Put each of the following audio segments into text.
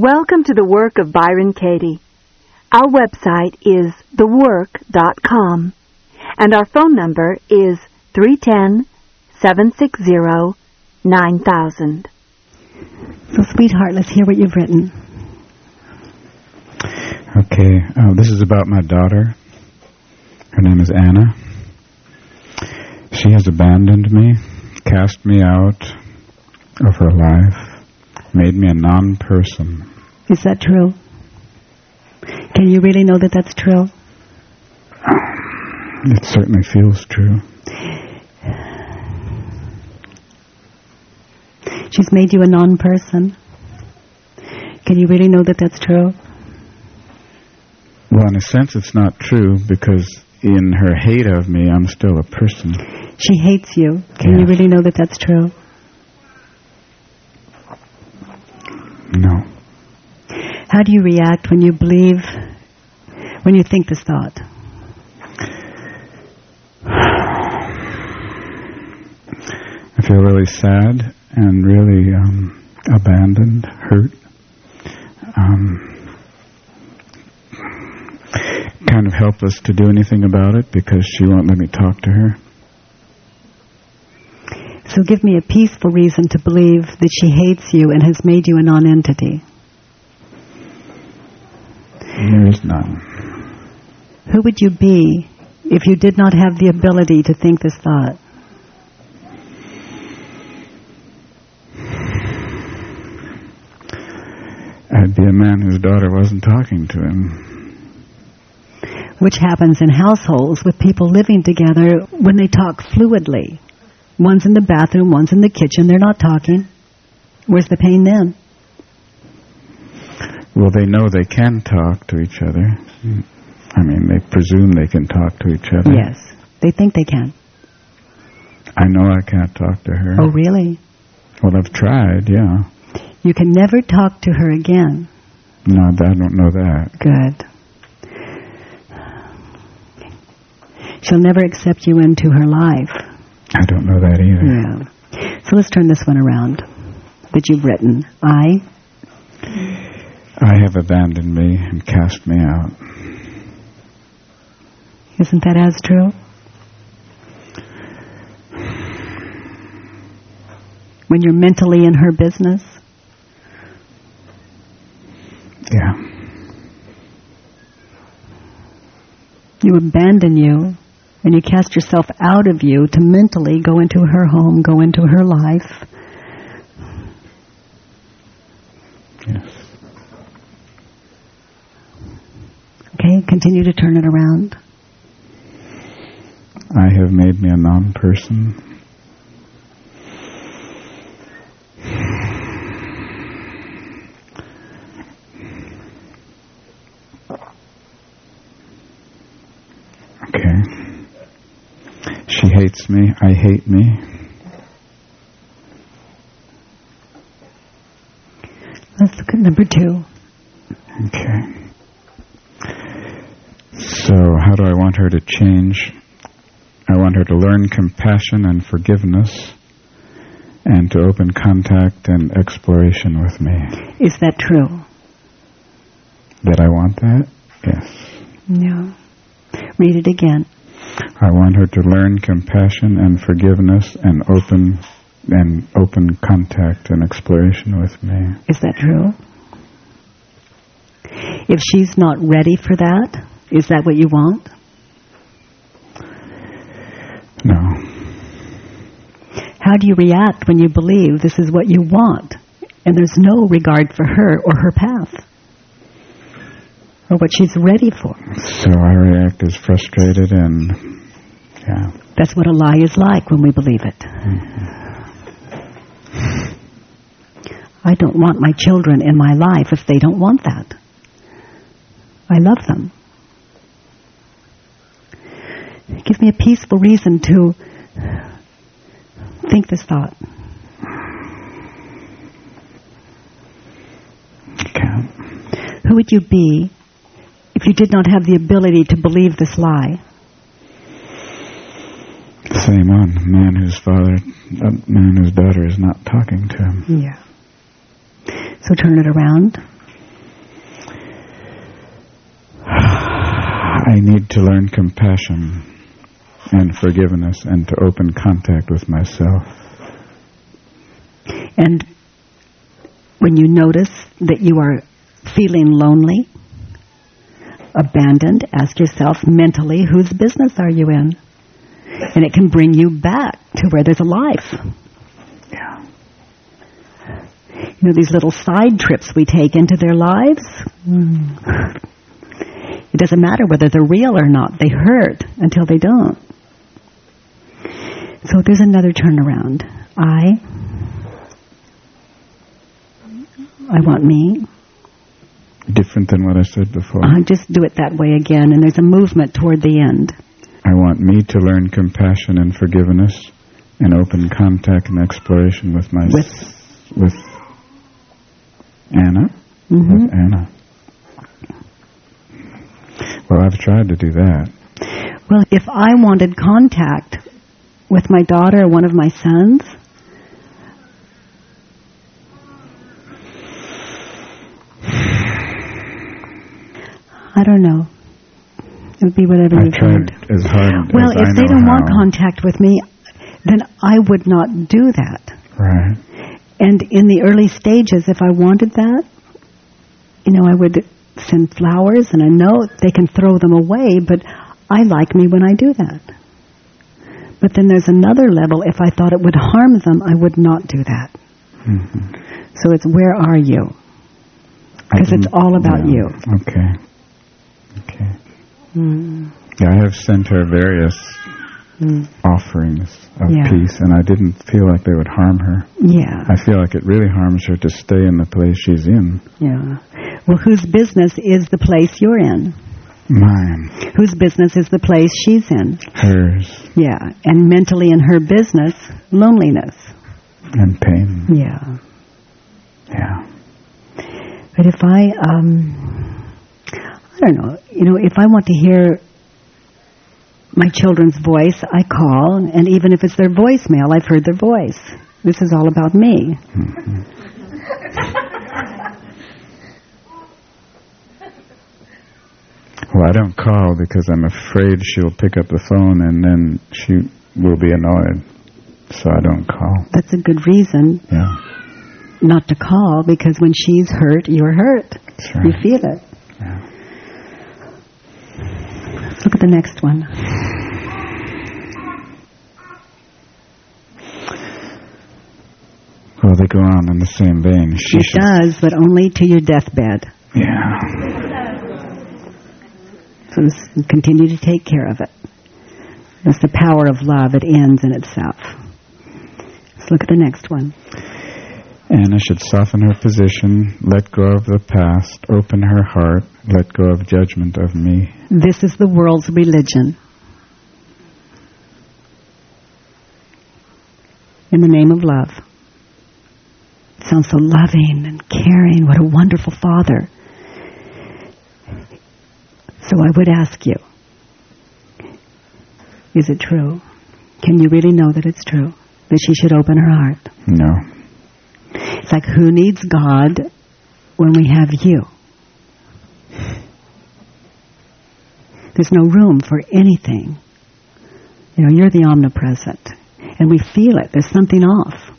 Welcome to the work of Byron Katie. Our website is thework.com and our phone number is 310 760 9000. So, sweetheart, let's hear what you've written. Okay, uh, this is about my daughter. Her name is Anna. She has abandoned me, cast me out of her life, made me a non-person. Is that true? Can you really know that that's true? It certainly feels true. She's made you a non-person. Can you really know that that's true? Well, in a sense, it's not true because in her hate of me, I'm still a person. She hates you. Can you really know that that's true? No. How do you react when you believe, when you think this thought? I feel really sad and really um, abandoned, hurt. Um, kind of helpless to do anything about it because she won't let me talk to her. So give me a peaceful reason to believe that she hates you and has made you a non-entity. There is none. Who would you be if you did not have the ability to think this thought? I'd be a man whose daughter wasn't talking to him. Which happens in households with people living together when they talk fluidly. One's in the bathroom, one's in the kitchen, they're not talking. Where's the pain then? Well, they know they can talk to each other. I mean, they presume they can talk to each other. Yes. They think they can. I know I can't talk to her. Oh, really? Well, I've tried, yeah. You can never talk to her again. No, I don't know that. Good. She'll never accept you into her life. I don't know that either. Yeah. So let's turn this one around that you've written. I I have abandoned me and cast me out. Isn't that as true? When you're mentally in her business? Yeah. You abandon you and you cast yourself out of you to mentally go into her home, go into her life. Yes. Okay, continue to turn it around. I have made me a non-person. Okay. She hates me. I hate me. Let's look at number two. Okay. So, how do I want her to change? I want her to learn compassion and forgiveness and to open contact and exploration with me. Is that true? That I want that? Yes. No. Read it again. I want her to learn compassion and forgiveness and open and open contact and exploration with me. Is that true? If she's not ready for that, is that what you want? No. How do you react when you believe this is what you want and there's no regard for her or her path or what she's ready for? So I react as frustrated and yeah. That's what a lie is like when we believe it. I don't want my children in my life if they don't want that. I love them. Give me a peaceful reason to think this thought. Can't. Who would you be if you did not have the ability to believe this lie? Same one. Man whose father, uh, man whose daughter is not talking to him. Yeah. So turn it around. I need to learn compassion and forgiveness and to open contact with myself. And when you notice that you are feeling lonely, abandoned, ask yourself mentally, whose business are you in? And it can bring you back to where there's a life. Yeah. You know, these little side trips we take into their lives, it doesn't matter whether they're real or not. They hurt until they don't. So there's another turnaround. I, I want me. Different than what I said before. I just do it that way again, and there's a movement toward the end. I want me to learn compassion and forgiveness and open contact and exploration with my With- with Anna. hmm With Anna. Well, I've tried to do that. Well, if I wanted contact with my daughter or one of my sons, I don't know. It would be whatever I you tried as hard Well, as I if they know don't want contact with me, then I would not do that. Right. And in the early stages, if I wanted that, you know, I would send flowers and a note. They can throw them away, but I like me when I do that. But then there's another level. If I thought it would harm them, I would not do that. hmm So it's where are you? Because it's all about yeah. you. Okay. Okay. Mm. Yeah, I have sent her various Mm. offerings of Yeah. peace, and I didn't feel like they would harm her. Yeah, I feel like it really harms her to stay in the place she's in. yeah. Well, whose business is the place you're in? Mine, Whose business is the place she's in? hers, Yeah, and mentally in her business, loneliness. and pain. Yeah. Yeah. But if I, um, I don't know, you know, if I want to hear my children's voice, I call, and even if it's their voicemail, I've heard their voice. This is all about me. Well, I don't call because I'm afraid she'll pick up the phone and then she will be annoyed. So I don't call. That's a good reason Yeah. not to call because when she's hurt, you're hurt. Right. You feel it. Yeah. Let's look at the next one. Well, they go on in the same vein. She It does, but only to your deathbed. Yeah. So just continue to take care of it. That's the power of love. It ends in itself. Let's look at the next one. Anna should soften her position, let go of the past, open her heart, let go of judgment of me. This is the world's religion. In the name of love. It sounds so loving and caring. What a wonderful father. So I would ask you, is it true? Can you really know that it's true? That she should open her heart? No. It's like who needs God when we have you? There's no room for anything. You know, you're the omnipresent. And we feel it. There's something off.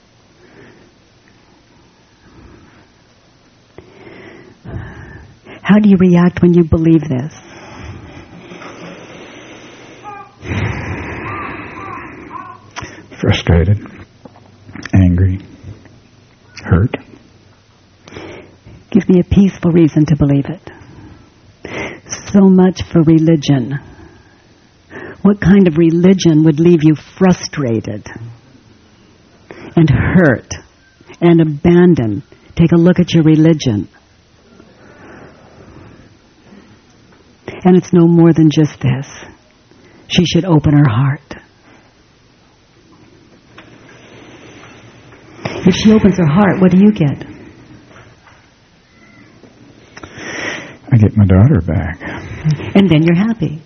How do you react when you believe this? Frustrated, angry, hurt. Give me a peaceful reason to believe it. So much for religion. What kind of religion would leave you frustrated and hurt and abandoned? Take a look at your religion. And it's no more than just this. She should open her heart. If she opens her heart, what do you get? I get my daughter back. and then you're happy.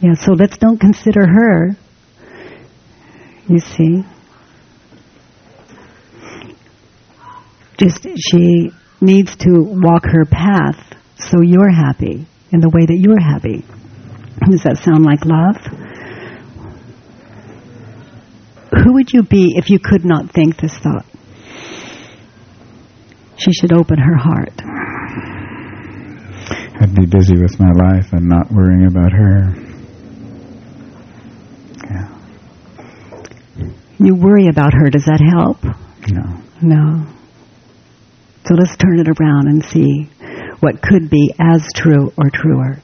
Yeah, so let's don't consider her. You see? Just she needs to walk her path so you're happy. in the way that you're happy. Does that sound like love? Who would you be if you could not think this thought? She should open her heart. I'd be busy with my life and not worrying about her. Yeah. You worry about her. Does that help? No. No. So let's turn it around and see what could be as true or truer.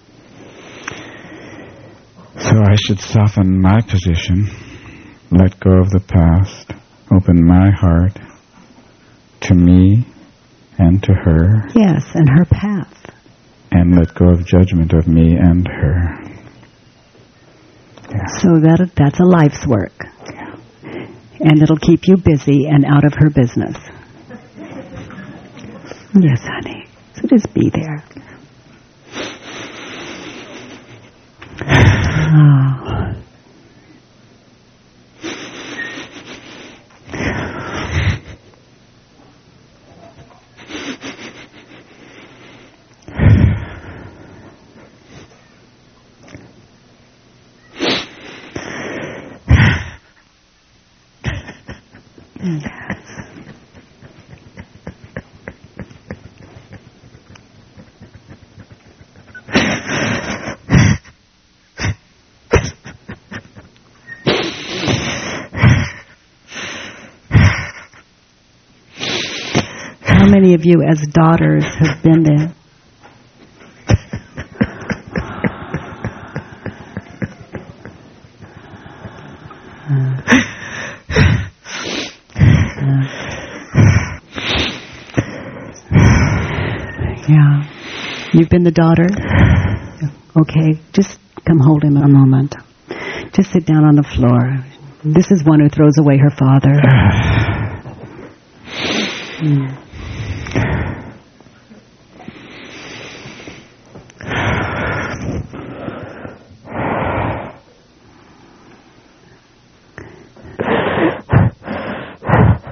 So I should soften my position, let go of the past, open my heart to me and to her, Yes, and her path. and let go of judgment of me and her. Yeah. So that that's a life's work. And it'll keep you busy and out of her business. Yes, honey. So just be there. You as daughters have been there? Yeah. You've been the daughter? Okay, just come hold him a moment. Just sit down on the floor. This is one who throws away her father. Mm.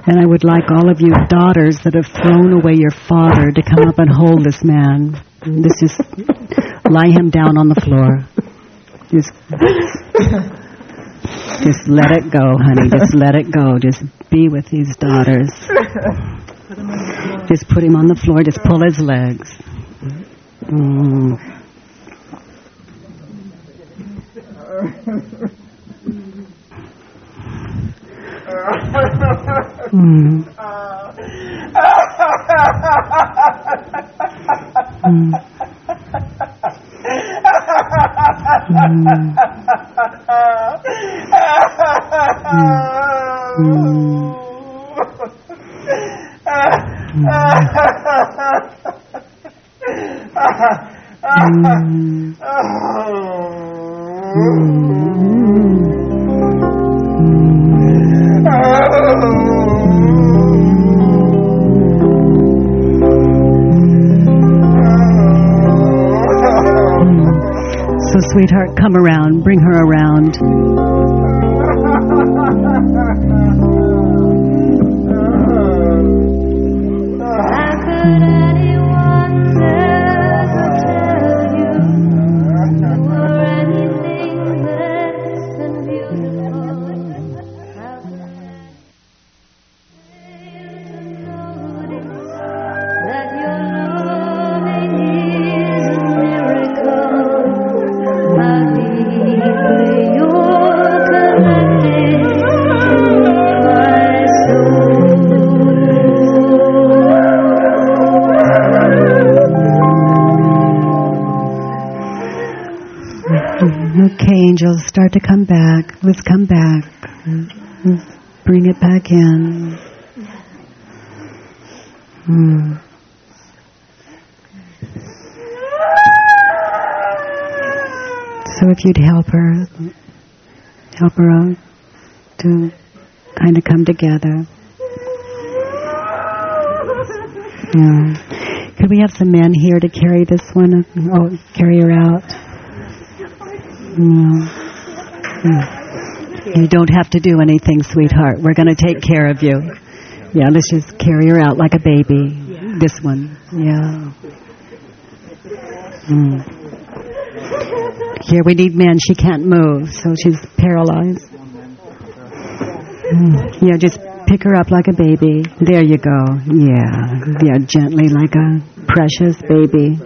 And I would like all of you daughters that have thrown away your father to come up and hold this man. This just lie him down on the floor. Just, just let it go, honey. Just let it go. Just be with these daughters. Just put him on the floor. Just pull his legs. Mm. Mm. Mm. So, sweetheart, come around. Bring her around. her, help her out to kind of come together. Yeah. Could we have some men here to carry this one? Oh, carry her out. No. Mm. You don't have to do anything, sweetheart. We're going to take care of you. Yeah, let's just carry her out like a baby. This one. Yeah. Mm. Here we need men. She can't move, so she's paralyzed. Mm. Yeah, just pick her up like a baby. There you go. Yeah, yeah, gently like a precious baby.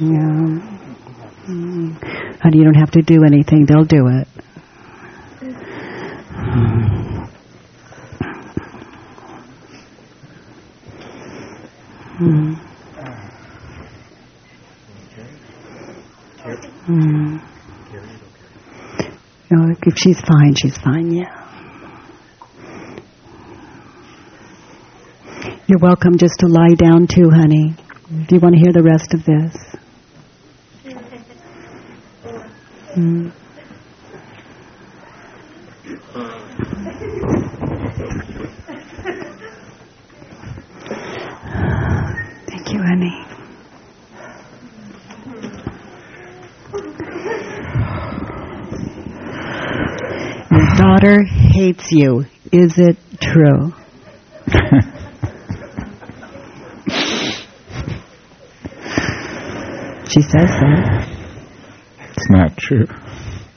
Yeah. Mm. Honey, you don't have to do anything. They'll do it. Mm. No, if she's fine, she's fine, yeah. You're welcome just to lie down too, honey. Do you want to hear the rest of this? Mm. Thank you, honey. Your daughter hates you. Is it true? She says so. It's not true.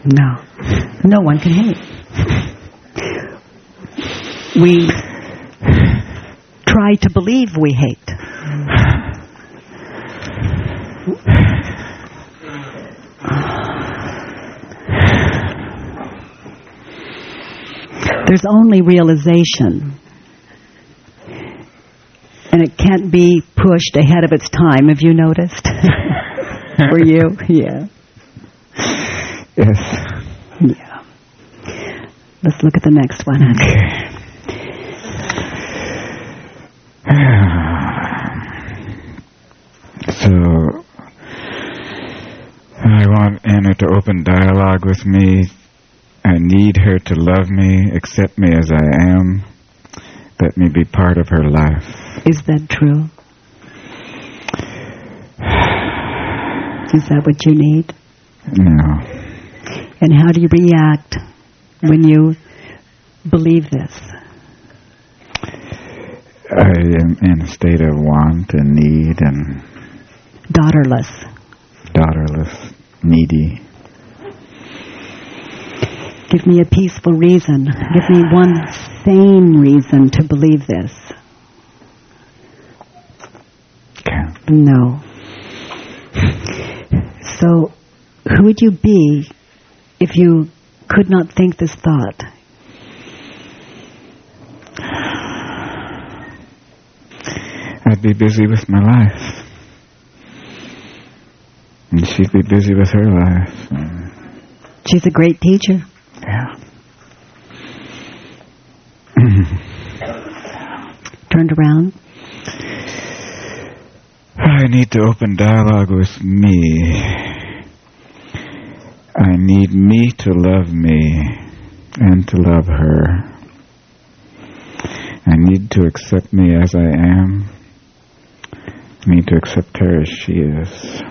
No. No one can hate. We try to believe we hate. There's only realization. And it can't be pushed ahead of its time. Have you noticed? Were you? Yeah. Yes. Yeah. Let's look at the next one. Okay. So, I want Anna to open dialogue with me. I need her to love me, accept me as I am. Let me be part of her life. Is that true? Is that what you need? No. And how do you react when you believe this? I am in a state of want and need and Daughterless. daughterless, needy. Give me a peaceful reason. Give me one sane reason to believe this. No. So, who would you be if you could not think this thought? I'd be busy with my life. And she'd be busy with her life. She's a great teacher. Yeah. Turned around. I need to open dialogue with me. I need me to love me and to love her. I need to accept me as I am. I need to accept her as she is.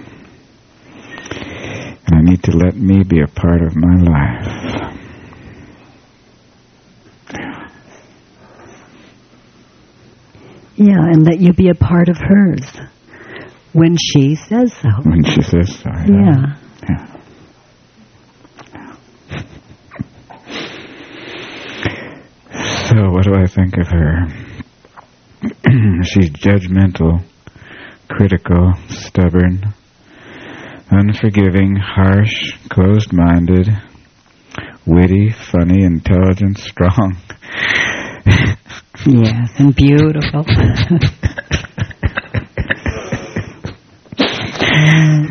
And I need to let me be a part of my life. Yeah, and let you be a part of hers when she says so. When she says so. Yeah. Yeah. So, what do I think of her? She's judgmental, critical, stubborn, unforgiving, harsh, closed minded, witty, funny, intelligent, strong. Yes, and beautiful.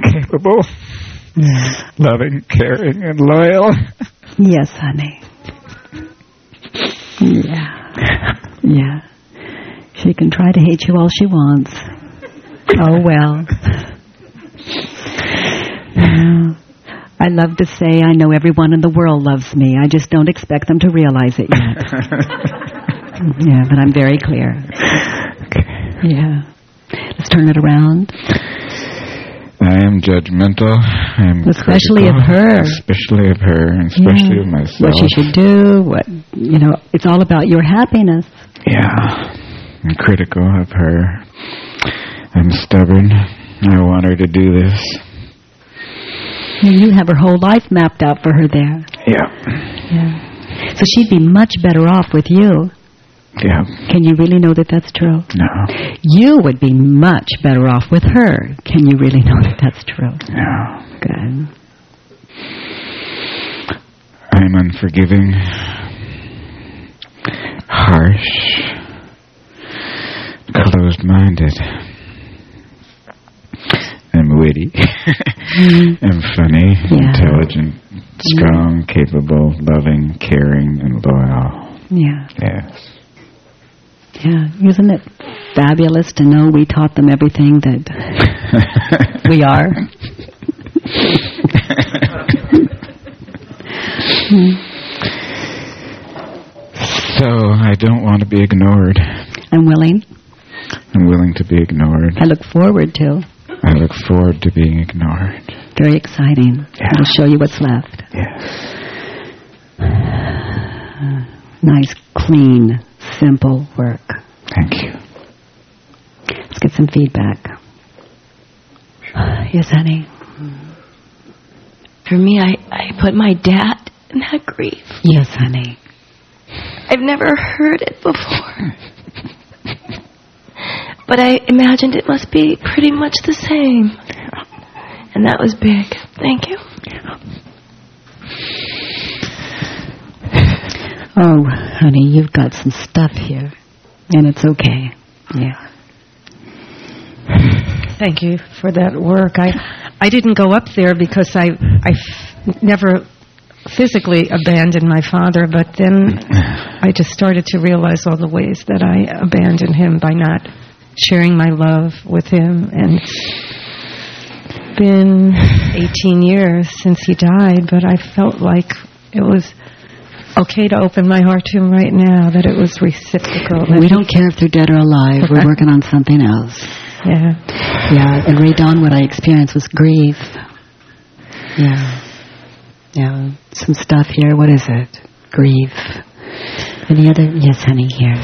Capable, loving, caring, and loyal. yes, honey. Yeah. Yeah. She can try to hate you all she wants. Oh well. Yeah. I love to say I know everyone in the world loves me. I just don't expect them to realize it yet. yeah, but I'm very clear. Yeah. Let's turn it around. I am judgmental. I am Especially of her. Especially of her, and especially Yeah. of myself. What she should do, what, you know, it's all about your happiness. Yeah. I'm critical of her. I'm stubborn. I want her to do this. You have her whole life mapped out for her there. Yeah. Yeah. So she'd be much better off with you. Yeah. Can you really know that that's true? No. You would be much better off with her. Can you really know that that's true? No. Good. I'm unforgiving, harsh, closed-minded. I'm witty. Mm-hmm. I'm funny, Yeah. intelligent, mm-hmm. strong, capable, loving, caring, and loyal. Yeah. Yes. Yeah. Isn't it fabulous to know we taught them everything that we are? So I don't want to be ignored. I'm willing. I'm willing to be ignored. I look forward to. I look forward to being ignored. Very exciting. Yeah. I'll show you what's left. Yes. Nice, clean, simple work. Thank you. Let's get some feedback. Yes, honey. For me, I, I put my dad in that grief. Yes, honey. I've never heard it before. but I imagined it must be pretty much the same. And that was big. Thank you. Oh, honey, you've got some stuff here. And it's okay. Yeah. Thank you for that work. I I didn't go up there because I I f- never physically abandoned my father, but then I just started to realize all the ways that I abandoned him by not sharing my love with him and it's been 18 years since he died, but I felt like it was okay to open my heart to him right now, that it was reciprocal. We don't care if they're dead or alive. We're working on something else. Yeah. Yeah, and Ray Dawn, what I experienced was grief. Yeah. Yeah, some stuff here. What is it? Grief. Any other? Yes, honey, here.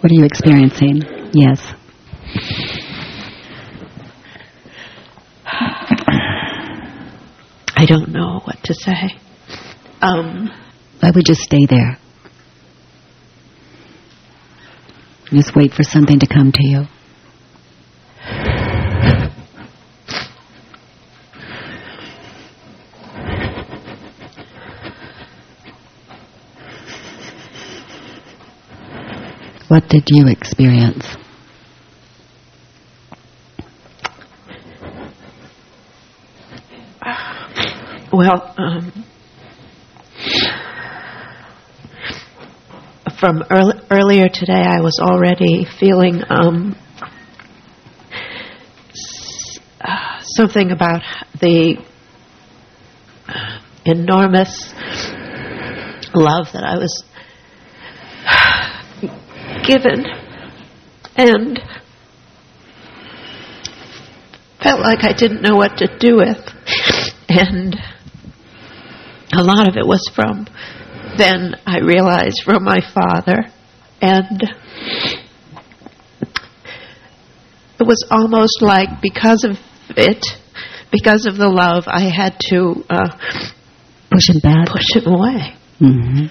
What are you experiencing? Yes. I don't know what to say. Um, I would just stay there. Just wait for something to come to you. What did you experience? Well, um, from earl- earlier today, I was already feeling um, something about the enormous love that I was given, and felt like I didn't know what to do with, and a lot of it was from then I realized from my father, and it was almost like because of it, because of the love, I had to uh, Push him back. push him away. hmm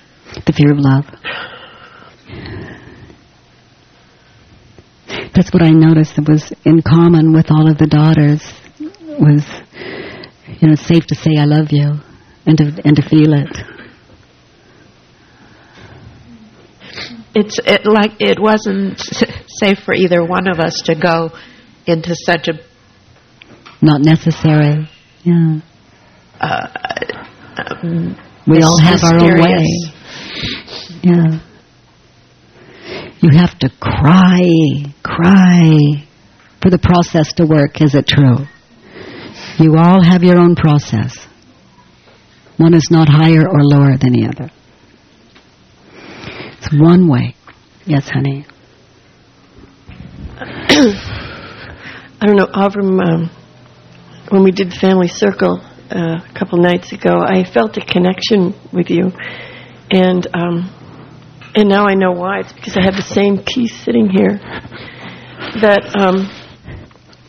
The fear of love. That's what I noticed that was in common with all of the daughters was, you know, safe to say I love you and to, and to feel it. It's it like it wasn't safe for either one of us to go into such a Not necessary. Yeah. uh, um, We all have our own way. Yeah. You have to cry, cry for the process to work. Is it true? You all have your own process. One is not higher or lower than the other. It's one way. Yes, honey. I don't know, Avram, um, when we did Family Circle uh, a couple nights ago, I felt a connection with you. And um, and now I know why. It's because I have the same piece sitting here. That um,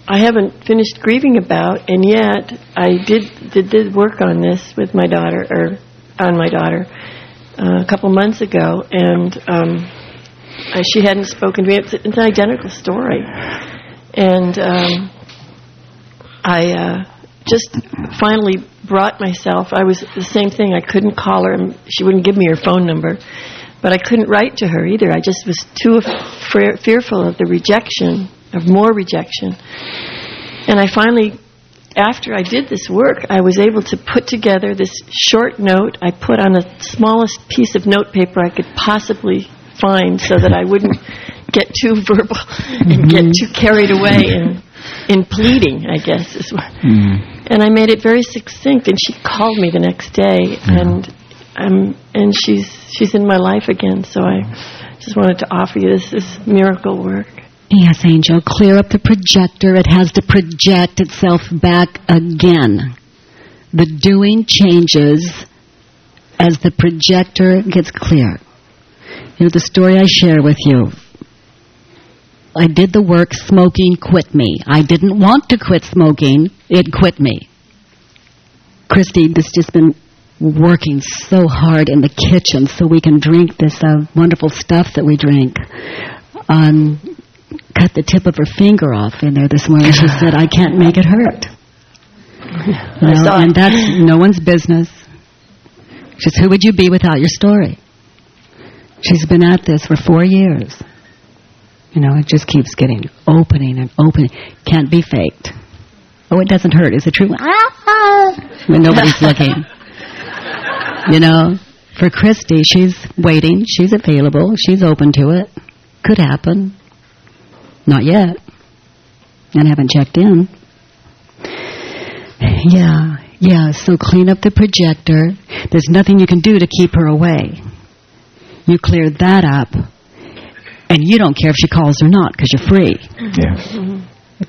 I haven't finished grieving about, and yet I did did, did work on this with my daughter, or on my daughter, uh, a couple months ago, and um, uh, she hadn't spoken to me. It's, it's an identical story, and um, I uh, just finally brought myself. I was the same thing. I couldn't call her. and She wouldn't give me her phone number, but I couldn't write to her either. I just was too fearful of the rejection, of more rejection. And I finally, after I did this work, I was able to put together this short note I put on the smallest piece of notepaper I could possibly find so that I wouldn't get too verbal and get too carried away in, in pleading, I guess is what. And I made it very succinct, and she called me the next day, and um, and she's she's in my life again. So I just wanted to offer you this, this miracle work. Yes, Angel, clear up the projector. It has to project itself back again. The doing changes as the projector gets clear. You know, the story I share with you. I did the work, smoking quit me. I didn't want to quit smoking, it quit me. Christy, this just been working so hard in the kitchen so we can drink this uh, wonderful stuff that we drink. Um, cut the tip of her finger off in there this morning. She said, I can't make it hurt. You know, and that's no one's business. She says, who would you be without your story? She's been at this for four years. You know, it just keeps getting opening and opening. Can't be faked. Oh, it doesn't hurt. Is it true? When nobody's looking. You know, for Christy, she's waiting. She's available. She's open to it. Could happen. Not yet. And haven't checked in. Yeah, yeah. So clean up the projector. There's nothing you can do to keep her away. You clear that up. And you don't care if she calls or not because you're free. Yes.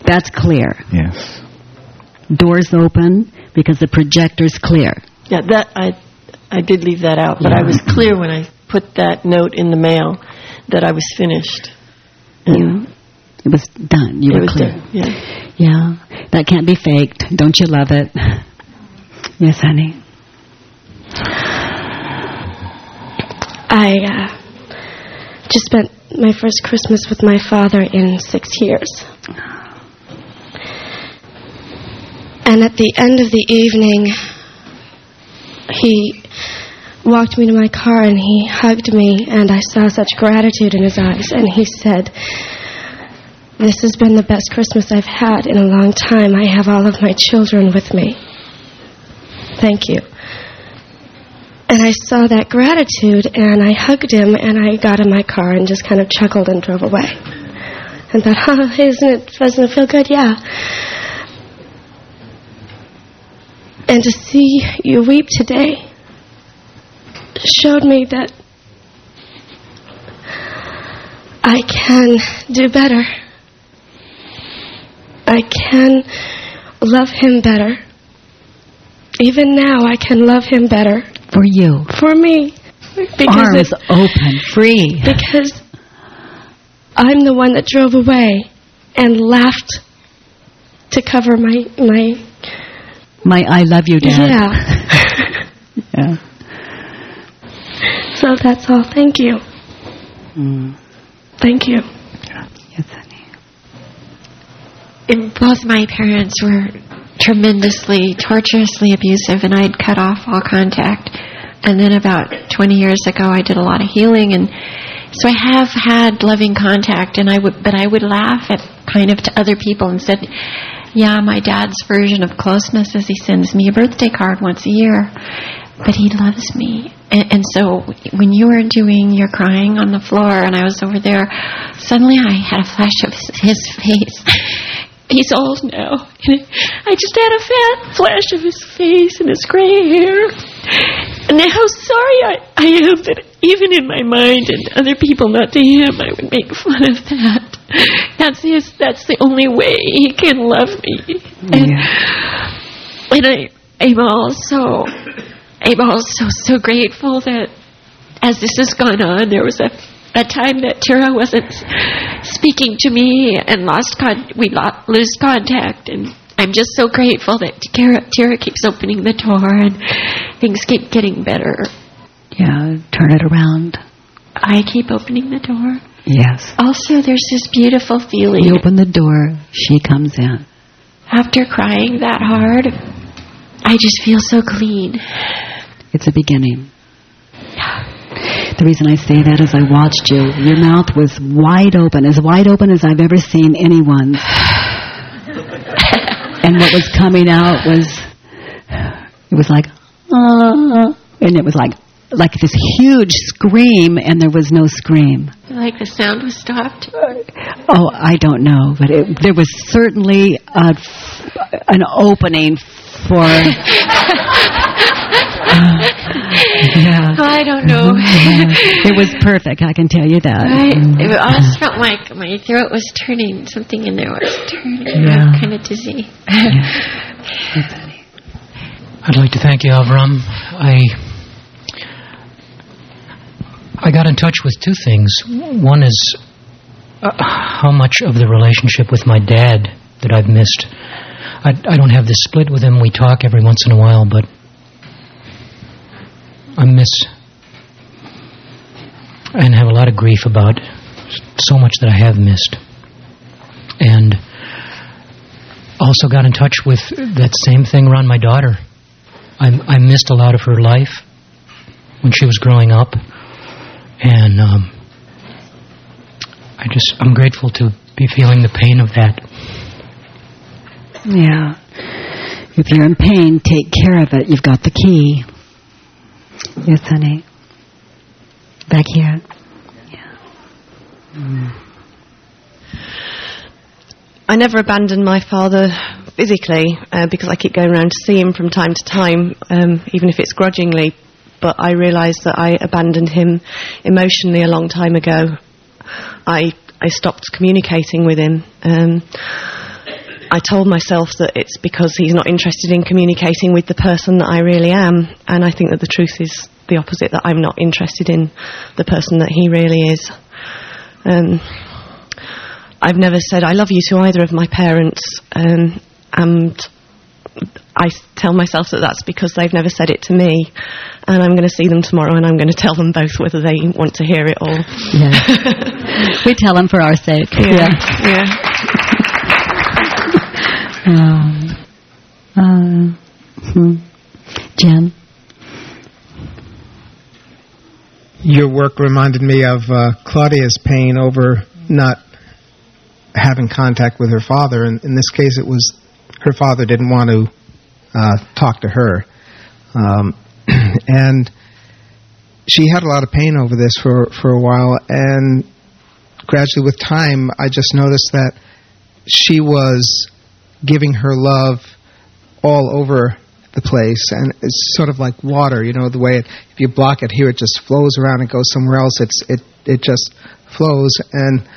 That's clear. Yes. Doors open because the projector's clear. Yeah, that I I did leave that out, but I was clear when I put that note in the mail that I was finished. And It was done. You it were was clear. done. Yeah. Yeah, that can't be faked. Don't you love it? Yes, honey. I uh, just spent my first Christmas with my father in six years. And at the end of the evening, he walked me to my car and he hugged me, and I saw such gratitude in his eyes. And he said, This has been the best Christmas I've had in a long time. I have all of my children with me. Thank you. And I saw that gratitude and I hugged him and I got in my car and just kind of chuckled and drove away. And thought, huh, oh, isn't it, doesn't it feel good? Yeah. And to see you weep today showed me that I can do better. I can love him better. Even now, I can love him better For you. for me. Because Arms it- open, free. because I'm the one that drove away and laughed to cover my my My I love you, Dad. yeah. Yeah. so that's all. Thank you. Mm. Thank you. Yes, honey. Both my parents were tremendously, torturously abusive, and I'd cut off all contact. And then about 20 years ago, I did a lot of healing, and so I have had loving contact. And I would, but I would laugh at kind of to other people and said, "Yeah, my dad's version of closeness is he sends me a birthday card once a year, but he loves me." And, and so when you were doing your crying on the floor, and I was over there, suddenly I had a flash of his face. He's old now. I just had a fat flash of his face and his gray hair. And how sorry I, I am that even in my mind and other people, not to him, I would make fun of that. That's his. That's the only way he can love me. And, and I, I'm also, I'm also so grateful that as this has gone on, there was a, a time that Tara wasn't speaking to me and lost con- we lo- lose contact and I'm just so grateful that Tara, Tara keeps opening the door and things keep getting better. Yeah, turn it around. I keep opening the door. Yes. Also, there's this beautiful feeling You open the door, she comes in. after crying that hard. I just feel so clean. It's a beginning. The reason I say that is I watched you. Your mouth was wide open, as wide open as I've ever seen anyone's. and what was coming out was, it was like, uh, and it was like, like this huge scream, and there was no scream. Like the sound was stopped. Oh, I don't know, but it, there was certainly a, an opening for. yeah. I don't know. it was perfect. I can tell you that. I, it almost felt like my throat was turning. Something in there was turning. Yeah. kind of dizzy. I'd like to thank you, Avram. I I got in touch with two things. One is uh, how much of the relationship with my dad that I've missed. I, I don't have this split with him. We talk every once in a while, but I miss and have a lot of grief about so much that I have missed. And also got in touch with that same thing around my daughter. I, I missed a lot of her life when she was growing up, and um, I just I'm grateful to be feeling the pain of that. Yeah. If you're in pain, take care of it. You've got the key. Yes, honey. Back here. I never abandoned my father physically uh, because I keep going around to see him from time to time, um, even if it's grudgingly. But I realised that I abandoned him emotionally a long time ago. I I stopped communicating with him. Um, I told myself that it's because he's not interested in communicating with the person that I really am, and I think that the truth is the opposite. That I'm not interested in the person that he really is. Um, I've never said I love you to either of my parents, um, and I tell myself that that's because they've never said it to me. And I'm going to see them tomorrow, and I'm going to tell them both whether they want to hear it or. Yeah. we tell them for our sake. Yeah. yeah. Um, uh, hmm. Jen? Your work reminded me of uh, Claudia's pain over not having contact with her father. And in this case, it was her father didn't want to uh, talk to her. Um, and she had a lot of pain over this for, for a while. And gradually, with time, I just noticed that she was giving her love all over the place and it's sort of like water you know the way it, if you block it here it just flows around and goes somewhere else it's it it just flows and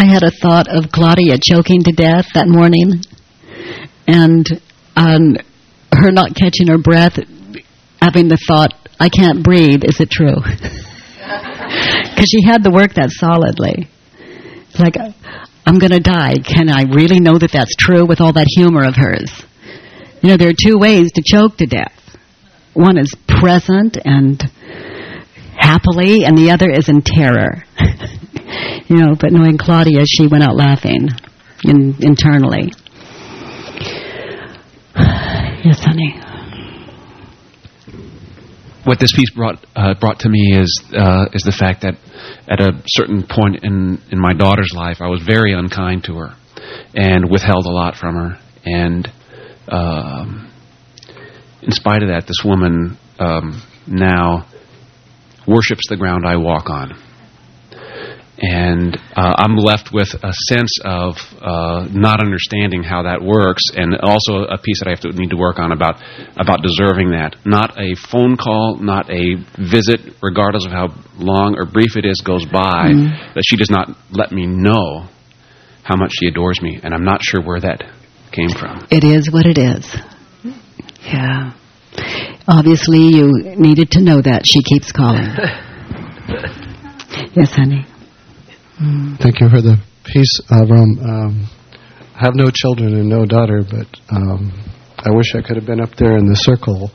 I had a thought of Claudia choking to death that morning, and um, her not catching her breath, having the thought, "I can't breathe." Is it true? Because she had the work that solidly. It's like, I'm going to die. Can I really know that that's true with all that humor of hers? You know, there are two ways to choke to death. One is present and happily, and the other is in terror. you know, but knowing Claudia, she went out laughing in, internally. yes, honey. what this piece brought uh, brought to me is uh, is the fact that at a certain point in in my daughter's life, I was very unkind to her and withheld a lot from her. And um, in spite of that, this woman um, now worships the ground I walk on. And uh, I'm left with a sense of uh, not understanding how that works, and also a piece that I have to need to work on about about deserving that. Not a phone call, not a visit, regardless of how long or brief it is, goes by Mm. that she does not let me know how much she adores me, and I'm not sure where that came from. It is what it is. Yeah. Obviously, you needed to know that. She keeps calling. Yes, honey. Thank you for the peace, Avram. Um, I have no children and no daughter, but um, I wish I could have been up there in the circle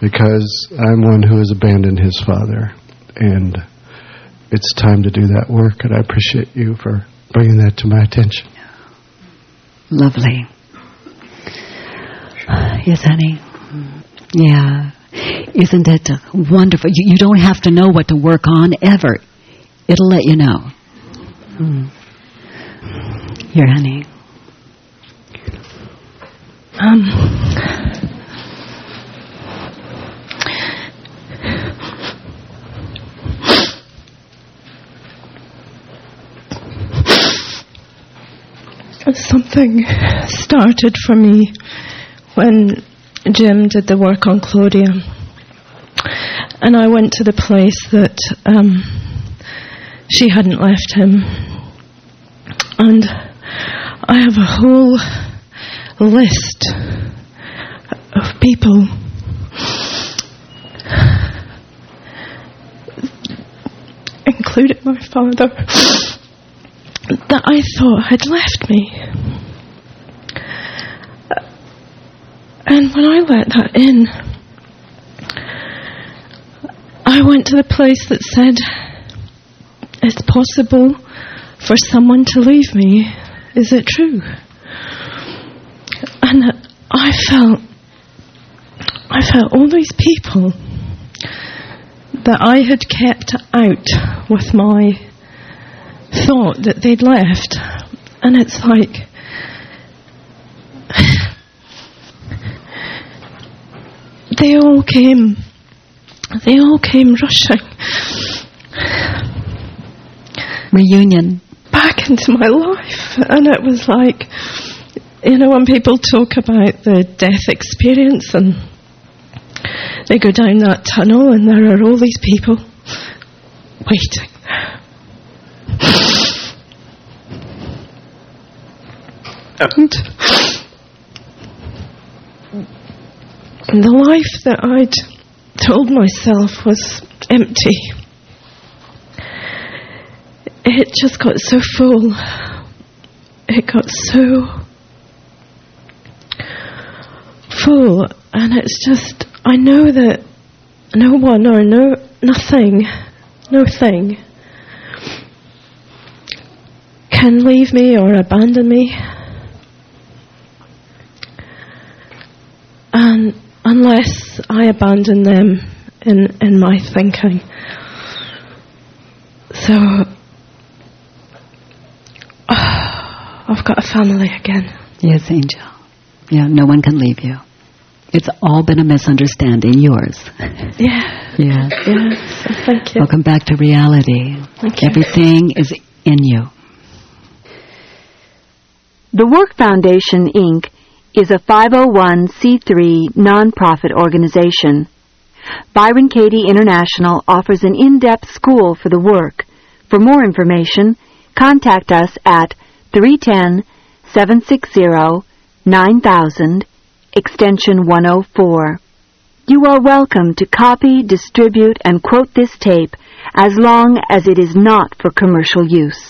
because I'm one who has abandoned his father, and it's time to do that work. And I appreciate you for bringing that to my attention. Lovely. Yes, honey. Yeah. Isn't it wonderful? You, you don't have to know what to work on ever. It'll let you know. Mm. Here, honey. Um, something started for me when Jim did the work on Claudia. And I went to the place that um, she hadn't left him. And I have a whole list of people including my father that I thought had left me. And when I let that in, I went to the place that said it's possible for someone to leave me. Is it true? And I felt, I felt all these people that I had kept out with my thought that they'd left. And it's like, they all came, they all came rushing Reunion. back into my life. And it was like, you know, when people talk about the death experience and they go down that tunnel and there are all these people waiting. Oh. And and the life that I'd told myself was empty. It just got so full. It got so full, and it's just, I know that no one or no, nothing, no thing can leave me or abandon me. And unless I abandon them in, in my thinking. So, I've got a family again. Yes, Angel. Yeah, no one can leave you. It's all been a misunderstanding, yours. Yeah. Yeah. Yes, thank you. Welcome back to reality. Thank you. Everything is in you. The Work Foundation, Inc. is a 501c3 nonprofit organization. Byron Katie International offers an in-depth school for the work. For more information, contact us at 310-760-9000, extension 104. You are welcome to copy, distribute, and quote this tape as long as it is not for commercial use.